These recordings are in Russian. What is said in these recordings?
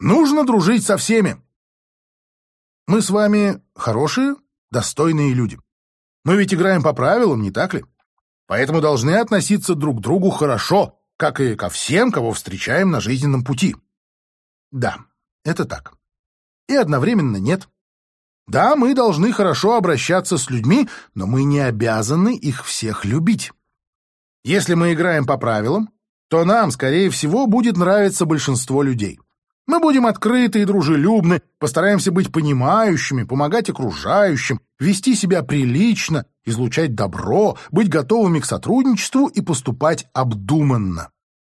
Нужно дружить со всеми. Мы с вами хорошие, достойные люди. Мы ведь играем по правилам, не так ли? Поэтому должны относиться друг к другу хорошо, как и ко всем, кого встречаем на жизненном пути. Да, это так. И одновременно нет. Да, мы должны хорошо обращаться с людьми, но мы не обязаны их всех любить. Если мы играем по правилам, то нам, скорее всего, будет нравиться большинство людей. Мы будем открыты и дружелюбны, постараемся быть понимающими, помогать окружающим, вести себя прилично, излучать добро, быть готовыми к сотрудничеству и поступать обдуманно.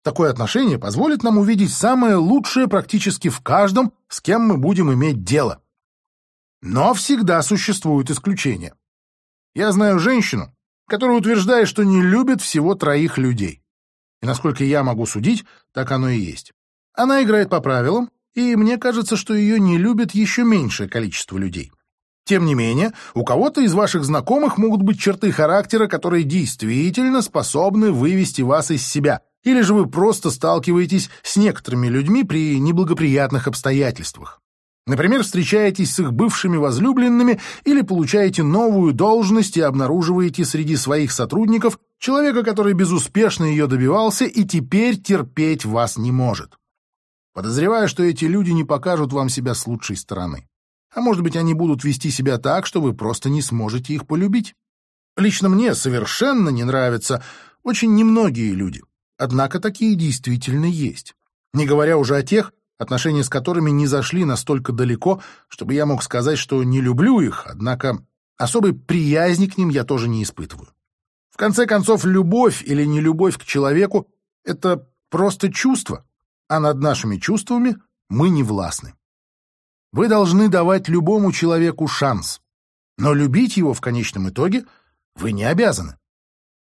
Такое отношение позволит нам увидеть самое лучшее практически в каждом, с кем мы будем иметь дело. Но всегда существуют исключения. Я знаю женщину, которая утверждает, что не любит всего троих людей. И насколько я могу судить, так оно и есть. Она играет по правилам, и мне кажется, что ее не любит еще меньшее количество людей. Тем не менее, у кого-то из ваших знакомых могут быть черты характера, которые действительно способны вывести вас из себя, или же вы просто сталкиваетесь с некоторыми людьми при неблагоприятных обстоятельствах. Например, встречаетесь с их бывшими возлюбленными или получаете новую должность и обнаруживаете среди своих сотрудников человека, который безуспешно ее добивался и теперь терпеть вас не может. Подозреваю, что эти люди не покажут вам себя с лучшей стороны. А может быть, они будут вести себя так, что вы просто не сможете их полюбить. Лично мне совершенно не нравятся очень немногие люди. Однако такие действительно есть. Не говоря уже о тех, отношения с которыми не зашли настолько далеко, чтобы я мог сказать, что не люблю их, однако особой приязни к ним я тоже не испытываю. В конце концов, любовь или нелюбовь к человеку — это просто чувство, а над нашими чувствами мы не властны. Вы должны давать любому человеку шанс, но любить его в конечном итоге вы не обязаны.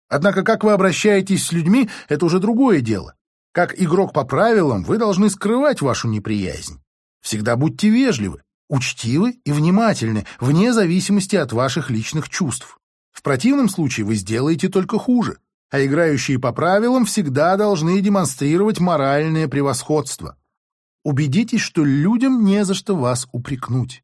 Однако как вы обращаетесь с людьми — это уже другое дело. Как игрок по правилам, вы должны скрывать вашу неприязнь. Всегда будьте вежливы, учтивы и внимательны, вне зависимости от ваших личных чувств. В противном случае вы сделаете только хуже, а играющие по правилам всегда должны демонстрировать моральное превосходство. Убедитесь, что людям не за что вас упрекнуть.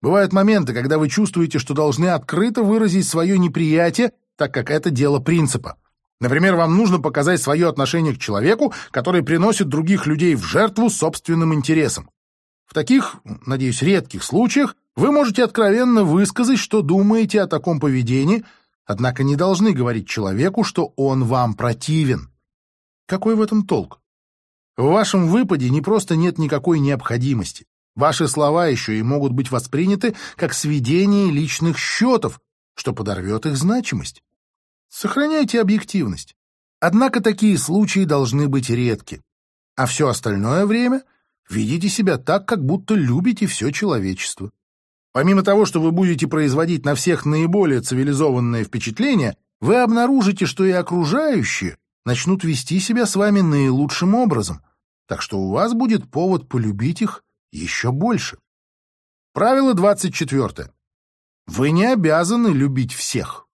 Бывают моменты, когда вы чувствуете, что должны открыто выразить свое неприятие, так как это дело принципа. Например, вам нужно показать свое отношение к человеку, который приносит других людей в жертву собственным интересам. В таких, надеюсь, редких случаях вы можете откровенно высказать, что думаете о таком поведении, однако не должны говорить человеку, что он вам противен. Какой в этом толк? В вашем выпаде не просто нет никакой необходимости. Ваши слова еще и могут быть восприняты как сведение личных счетов, что подорвет их значимость. Сохраняйте объективность. Однако такие случаи должны быть редки. А все остальное время ведите себя так, как будто любите все человечество. Помимо того, что вы будете производить на всех наиболее цивилизованное впечатление, вы обнаружите, что и окружающие начнут вести себя с вами наилучшим образом, так что у вас будет повод полюбить их еще больше. Правило 24. Вы не обязаны любить всех.